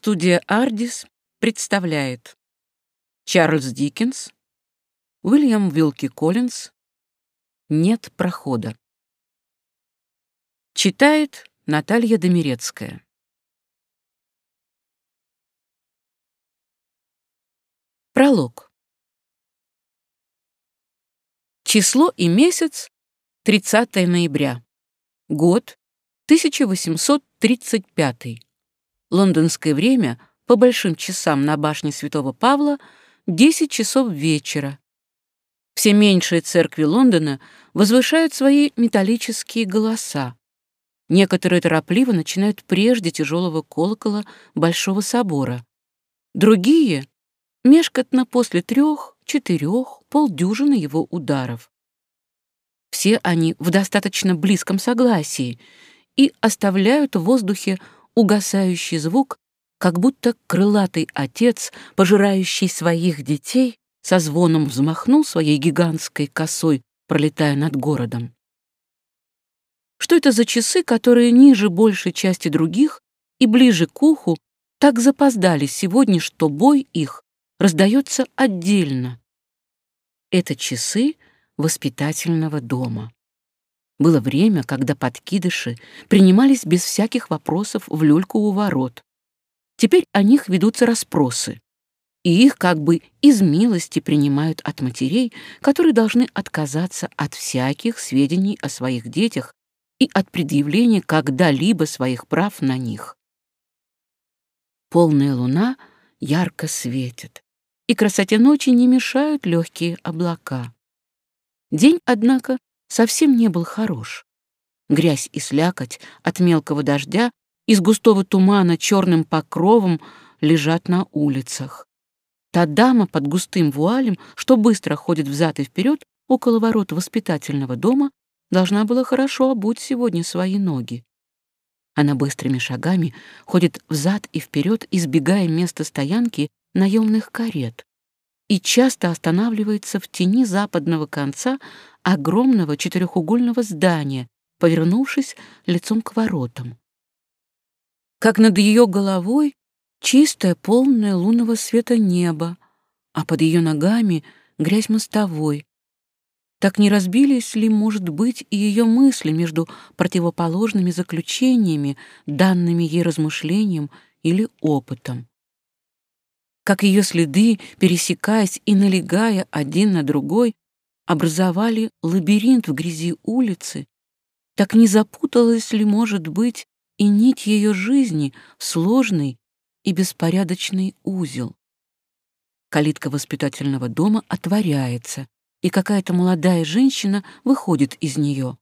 Студия «Ардис» представляет Чарльз Диккенс, Уильям Вилки Коллинз «Нет прохода». Читает Наталья Домирецкая. Пролог. Число и месяц 30 ноября. Год 1835. Лондонское время по большим часам на башне Святого Павла 10 часов вечера. Все меньшие церкви Лондона возвышают свои металлические голоса. Некоторые торопливо начинают прежде тяжелого колокола Большого собора. Другие — мешкотно после трех, четырех, полдюжины его ударов. Все они в достаточно близком согласии и оставляют в воздухе угасающий звук, как будто крылатый отец, пожирающий своих детей, со звоном взмахнул своей гигантской косой, пролетая над городом. Что это за часы, которые ниже большей части других и ближе к уху так запоздали сегодня, что бой их раздается отдельно? Это часы воспитательного дома. Было время, когда подкидыши принимались без всяких вопросов в люльку у ворот. Теперь о них ведутся расспросы, и их как бы из милости принимают от матерей, которые должны отказаться от всяких сведений о своих детях и от предъявления когда-либо своих прав на них. Полная луна ярко светит, и красоте ночи не мешают легкие облака. День, однако, совсем не был хорош. Грязь и слякоть от мелкого дождя из густого тумана черным покровом лежат на улицах. Та дама под густым вуалем, что быстро ходит взад и вперед около ворот воспитательного дома, должна была хорошо обуть сегодня свои ноги. Она быстрыми шагами ходит взад и вперед, избегая места стоянки наемных карет и часто останавливается в тени западного конца огромного четырехугольного здания, повернувшись лицом к воротам. Как над ее головой чистое, полное лунного света небо, а под ее ногами грязь мостовой. Так не разбились ли, может быть, и ее мысли между противоположными заключениями, данными ей размышлением или опытом? Как ее следы, пересекаясь и налегая один на другой, образовали лабиринт в грязи улицы, так не запуталась ли, может быть, и нить ее жизни в сложный и беспорядочный узел. Калитка воспитательного дома отворяется, и какая-то молодая женщина выходит из нее.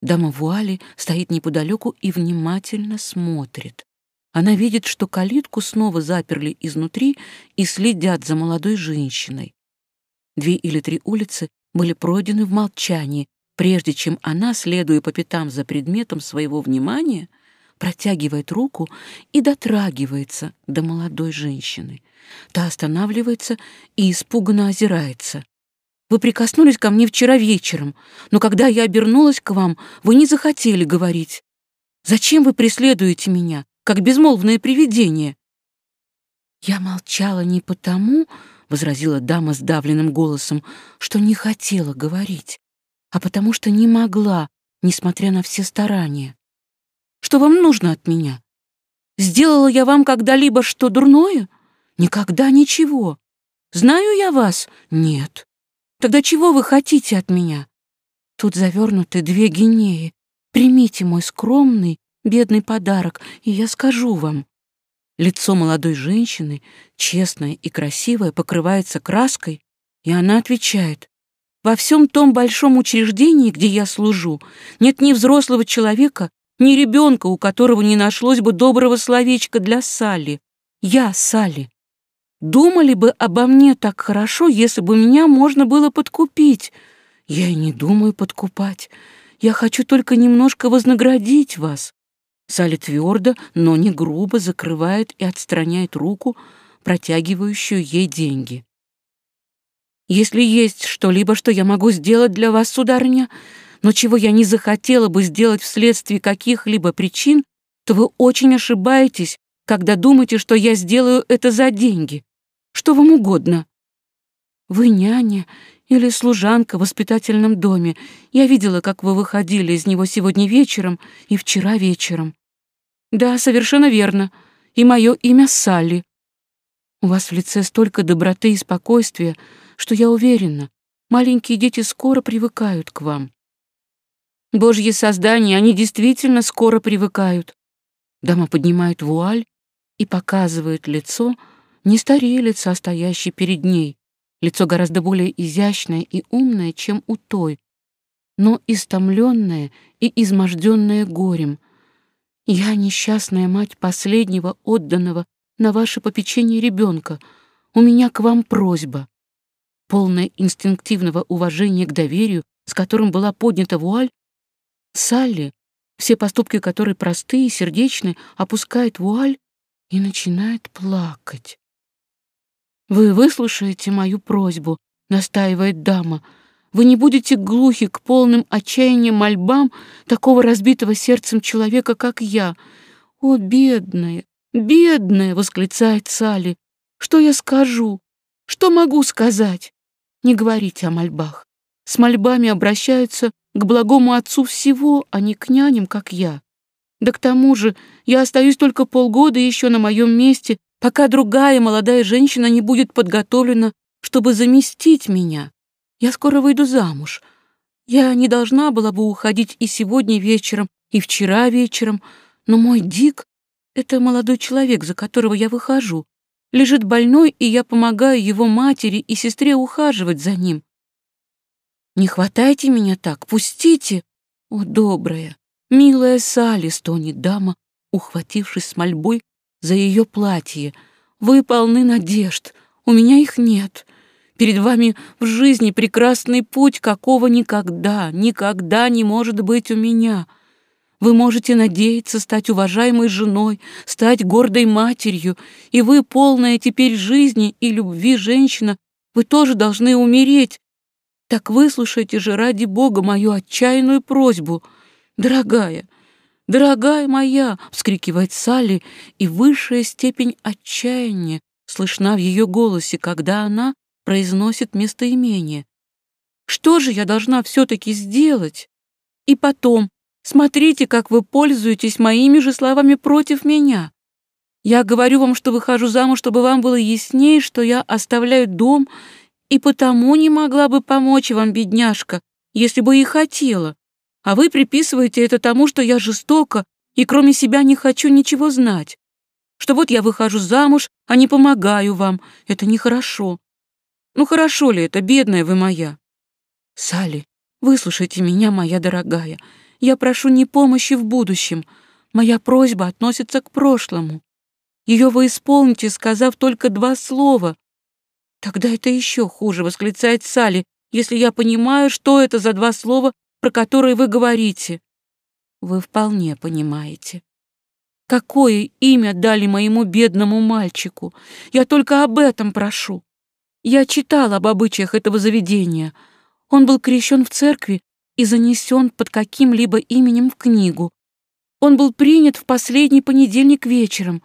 Дама вуали стоит неподалеку и внимательно смотрит. Она видит, что калитку снова заперли изнутри и следят за молодой женщиной. Две или три улицы были пройдены в молчании, прежде чем она, следуя по пятам за предметом своего внимания, протягивает руку и дотрагивается до молодой женщины. Та останавливается и испуганно озирается. «Вы прикоснулись ко мне вчера вечером, но когда я обернулась к вам, вы не захотели говорить. Зачем вы преследуете меня? Как безмолвное привидение. «Я молчала не потому, — возразила дама сдавленным голосом, — что не хотела говорить, а потому что не могла, несмотря на все старания. Что вам нужно от меня? Сделала я вам когда-либо что дурное? Никогда ничего. Знаю я вас? Нет. Тогда чего вы хотите от меня? Тут завернуты две гинеи. Примите мой скромный бедный подарок, и я скажу вам». Лицо молодой женщины, честное и красивое, покрывается краской, и она отвечает, «Во всем том большом учреждении, где я служу, нет ни взрослого человека, ни ребенка, у которого не нашлось бы доброго словечка для Салли. Я Салли. Думали бы обо мне так хорошо, если бы меня можно было подкупить. Я и не думаю подкупать. Я хочу только немножко вознаградить вас. Салли твердо, но не грубо закрывает и отстраняет руку, протягивающую ей деньги. «Если есть что-либо, что я могу сделать для вас, сударыня, но чего я не захотела бы сделать вследствие каких-либо причин, то вы очень ошибаетесь, когда думаете, что я сделаю это за деньги. Что вам угодно. Вы няня или служанка в воспитательном доме. Я видела, как вы выходили из него сегодня вечером и вчера вечером. Да, совершенно верно. И мое имя Салли. У вас в лице столько доброты и спокойствия, что я уверена, маленькие дети скоро привыкают к вам. Божьи создания, они действительно скоро привыкают. Дама поднимает вуаль и показывает лицо, не старее лица, стоящей перед ней. Лицо гораздо более изящное и умное, чем у той, но истомленное и изможденное горем. Я несчастная мать последнего отданного на ваше попечение ребенка. У меня к вам просьба. Полное инстинктивного уважения к доверию, с которым была поднята вуаль, Салли, все поступки которой простые и сердечны, опускает вуаль и начинает плакать. «Вы выслушаете мою просьбу», — настаивает дама. «Вы не будете глухи к полным отчаяниям мольбам такого разбитого сердцем человека, как я. О, бедная, бедная!» — восклицает Салли. «Что я скажу? Что могу сказать? Не говорите о мольбах. С мольбами обращаются к благому отцу всего, а не к няням, как я. Да к тому же я остаюсь только полгода еще на моем месте, пока другая молодая женщина не будет подготовлена, чтобы заместить меня. Я скоро выйду замуж. Я не должна была бы уходить и сегодня вечером, и вчера вечером, но мой Дик — это молодой человек, за которого я выхожу. Лежит больной, и я помогаю его матери и сестре ухаживать за ним. Не хватайте меня так, пустите. О, добрая, милая Салли, стонет дама, ухватившись с мольбой за ее платье. Вы полны надежд, у меня их нет. Перед вами в жизни прекрасный путь, какого никогда, никогда не может быть у меня. Вы можете надеяться стать уважаемой женой, стать гордой матерью, и вы, полная теперь жизни и любви женщина, вы тоже должны умереть, так выслушайте же ради Бога мою отчаянную просьбу. Дорогая, дорогая моя, вскрикивает Салли, и высшая степень отчаяния слышна в ее голосе, когда она произносит местоимение. Что же я должна все-таки сделать? И потом, смотрите, как вы пользуетесь моими же словами против меня. Я говорю вам, что выхожу замуж, чтобы вам было яснее, что я оставляю дом и потому не могла бы помочь вам, бедняжка, если бы и хотела. А вы приписываете это тому, что я жестока и кроме себя не хочу ничего знать. Что вот я выхожу замуж, а не помогаю вам. Это нехорошо. Ну хорошо ли это, бедная вы моя? Салли, выслушайте меня, моя дорогая. Я прошу не помощи в будущем. Моя просьба относится к прошлому. Ее вы исполните, сказав только два слова, «Тогда это еще хуже», — восклицает Салли, «если я понимаю, что это за два слова, про которые вы говорите». Вы вполне понимаете. Какое имя дали моему бедному мальчику? Я только об этом прошу. Я читал об обычаях этого заведения. Он был крещен в церкви и занесен под каким-либо именем в книгу. Он был принят в последний понедельник вечером.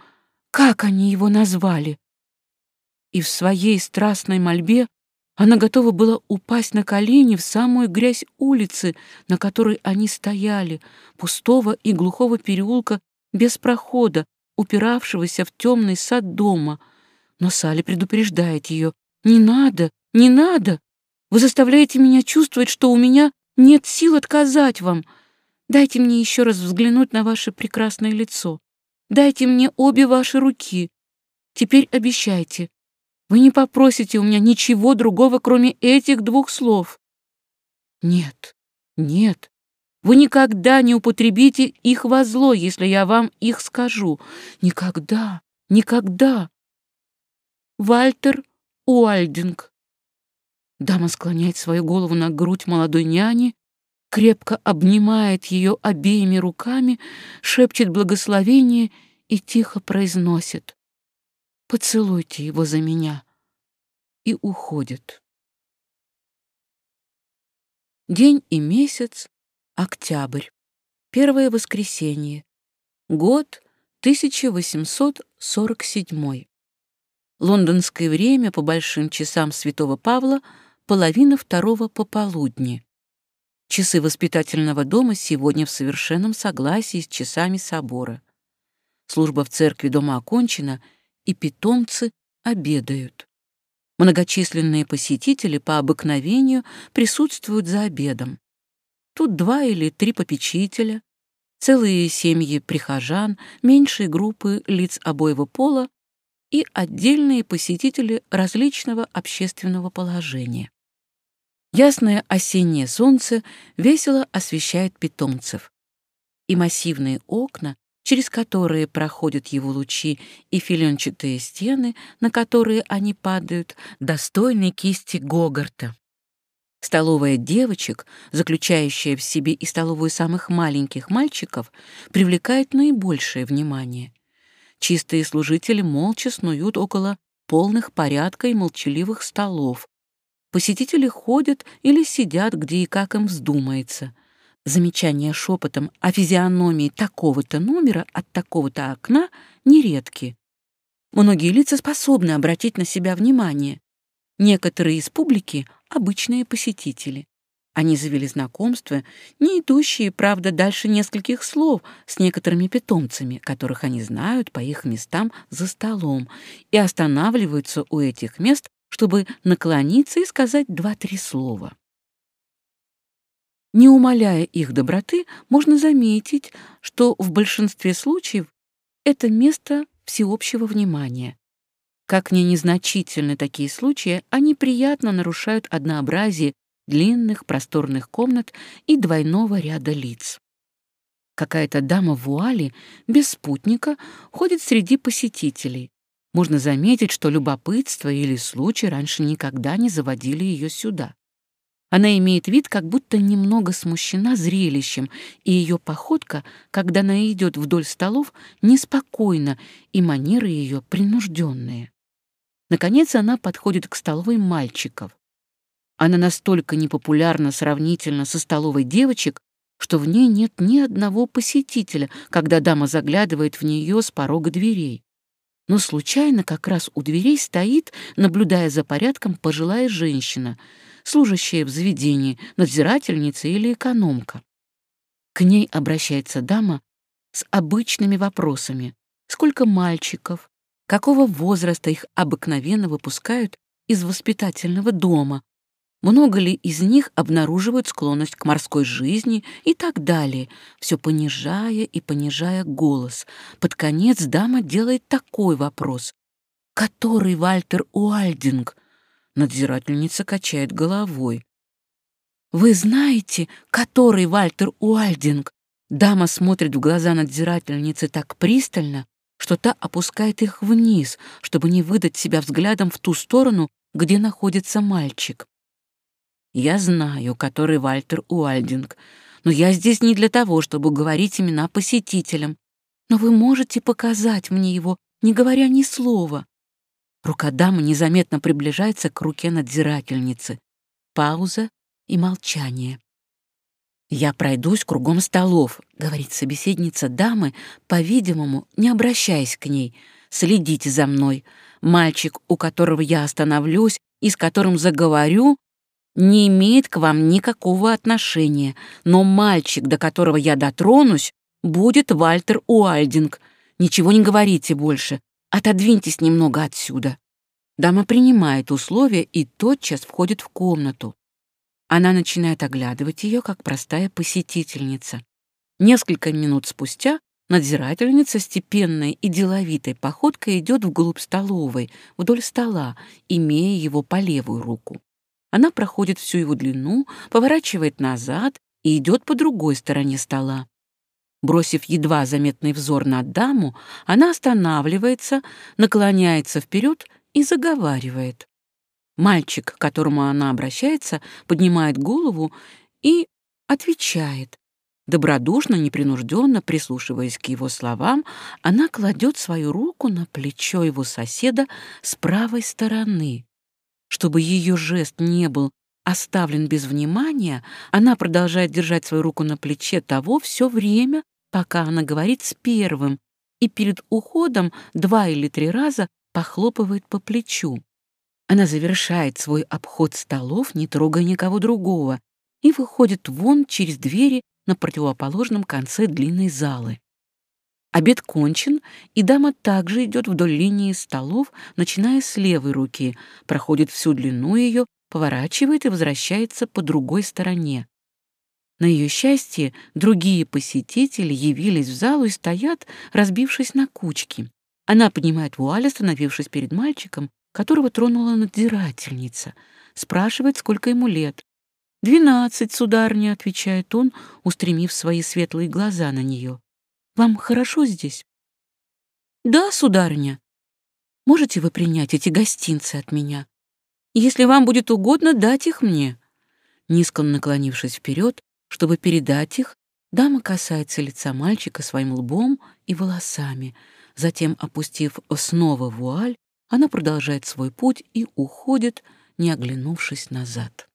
Как они его назвали? и в своей страстной мольбе она готова была упасть на колени в самую грязь улицы, на которой они стояли, пустого и глухого переулка без прохода, упиравшегося в темный сад дома. Но Салли предупреждает ее. «Не надо, не надо! Вы заставляете меня чувствовать, что у меня нет сил отказать вам. Дайте мне еще раз взглянуть на ваше прекрасное лицо. Дайте мне обе ваши руки. Теперь обещайте, вы не попросите у меня ничего другого, кроме этих двух слов. Нет, нет, вы никогда не употребите их во зло, если я вам их скажу. Никогда, никогда. Вальтер Уальдинг. Дама склоняет свою голову на грудь молодой няни, крепко обнимает ее обеими руками, шепчет благословение и тихо произносит поцелуйте его за меня, и уходит. День и месяц — октябрь, первое воскресенье, год 1847. Лондонское время по большим часам Святого Павла половина второго пополудни. Часы воспитательного дома сегодня в совершенном согласии с часами собора. Служба в церкви дома окончена, и питомцы обедают. Многочисленные посетители по обыкновению присутствуют за обедом. Тут два или три попечителя, целые семьи прихожан, меньшие группы лиц обоего пола и отдельные посетители различного общественного положения. Ясное осеннее солнце весело освещает питомцев, и массивные окна через которые проходят его лучи, и филенчатые стены, на которые они падают, достойны кисти Гогарта. Столовая девочек, заключающая в себе и столовую самых маленьких мальчиков, привлекает наибольшее внимание. Чистые служители молча снуют около полных порядка и молчаливых столов. Посетители ходят или сидят, где и как им вздумается — замечания шепотом о физиономии такого-то номера от такого-то окна нередки. Многие лица способны обратить на себя внимание. Некоторые из публики — обычные посетители. Они завели знакомство, не идущие, правда, дальше нескольких слов с некоторыми питомцами, которых они знают по их местам за столом, и останавливаются у этих мест, чтобы наклониться и сказать два-три слова. Не умаляя их доброты, можно заметить, что в большинстве случаев это место всеобщего внимания. Как ни незначительны такие случаи, они приятно нарушают однообразие длинных просторных комнат и двойного ряда лиц. Какая-то дама в вуале без спутника ходит среди посетителей. Можно заметить, что любопытство или случай раньше никогда не заводили ее сюда. Она имеет вид, как будто немного смущена зрелищем, и ее походка, когда она идет вдоль столов, неспокойна, и манеры ее принужденные. Наконец она подходит к столовой мальчиков. Она настолько непопулярна сравнительно со столовой девочек, что в ней нет ни одного посетителя, когда дама заглядывает в нее с порога дверей. Но случайно как раз у дверей стоит, наблюдая за порядком, пожилая женщина — служащая в заведении, надзирательница или экономка. К ней обращается дама с обычными вопросами. Сколько мальчиков? Какого возраста их обыкновенно выпускают из воспитательного дома? Много ли из них обнаруживают склонность к морской жизни и так далее, все понижая и понижая голос. Под конец дама делает такой вопрос. Который Вальтер Уальдинг? Надзирательница качает головой. «Вы знаете, который Вальтер Уальдинг?» Дама смотрит в глаза надзирательницы так пристально, что та опускает их вниз, чтобы не выдать себя взглядом в ту сторону, где находится мальчик. «Я знаю, который Вальтер Уальдинг, но я здесь не для того, чтобы говорить имена посетителям. Но вы можете показать мне его, не говоря ни слова. Рука дамы незаметно приближается к руке надзирательницы. Пауза и молчание. «Я пройдусь кругом столов», — говорит собеседница дамы, по-видимому, не обращаясь к ней. «Следите за мной. Мальчик, у которого я остановлюсь и с которым заговорю, не имеет к вам никакого отношения, но мальчик, до которого я дотронусь, будет Вальтер Уальдинг. Ничего не говорите больше. Отодвиньтесь немного отсюда». Дама принимает условия и тотчас входит в комнату. Она начинает оглядывать ее, как простая посетительница. Несколько минут спустя надзирательница степенной и деловитой походкой идет вглубь столовой, вдоль стола, имея его по левую руку. Она проходит всю его длину, поворачивает назад и идет по другой стороне стола. Бросив едва заметный взор на даму, она останавливается, наклоняется вперед и заговаривает. Мальчик, к которому она обращается, поднимает голову и отвечает. Добродушно, непринужденно прислушиваясь к его словам, она кладет свою руку на плечо его соседа с правой стороны. Чтобы ее жест не был оставлен без внимания, она продолжает держать свою руку на плече того все время, пока она говорит с первым, и перед уходом два или три раза похлопывает по плечу. Она завершает свой обход столов, не трогая никого другого, и выходит вон через двери на противоположном конце длинной залы. Обед кончен, и дама также идет вдоль линии столов, начиная с левой руки, проходит всю длину ее, поворачивает и возвращается по другой стороне. На ее счастье, другие посетители явились в залу и стоят, разбившись на кучки. Она поднимает вуаль, остановившись перед мальчиком, которого тронула надзирательница. Спрашивает, сколько ему лет. «Двенадцать, сударыня», — отвечает он, устремив свои светлые глаза на нее. «Вам хорошо здесь?» «Да, сударыня. Можете вы принять эти гостинцы от меня? Если вам будет угодно, дать их мне». Низко наклонившись вперед, чтобы передать их, дама касается лица мальчика своим лбом и волосами. Затем, опустив снова вуаль, она продолжает свой путь и уходит, не оглянувшись назад.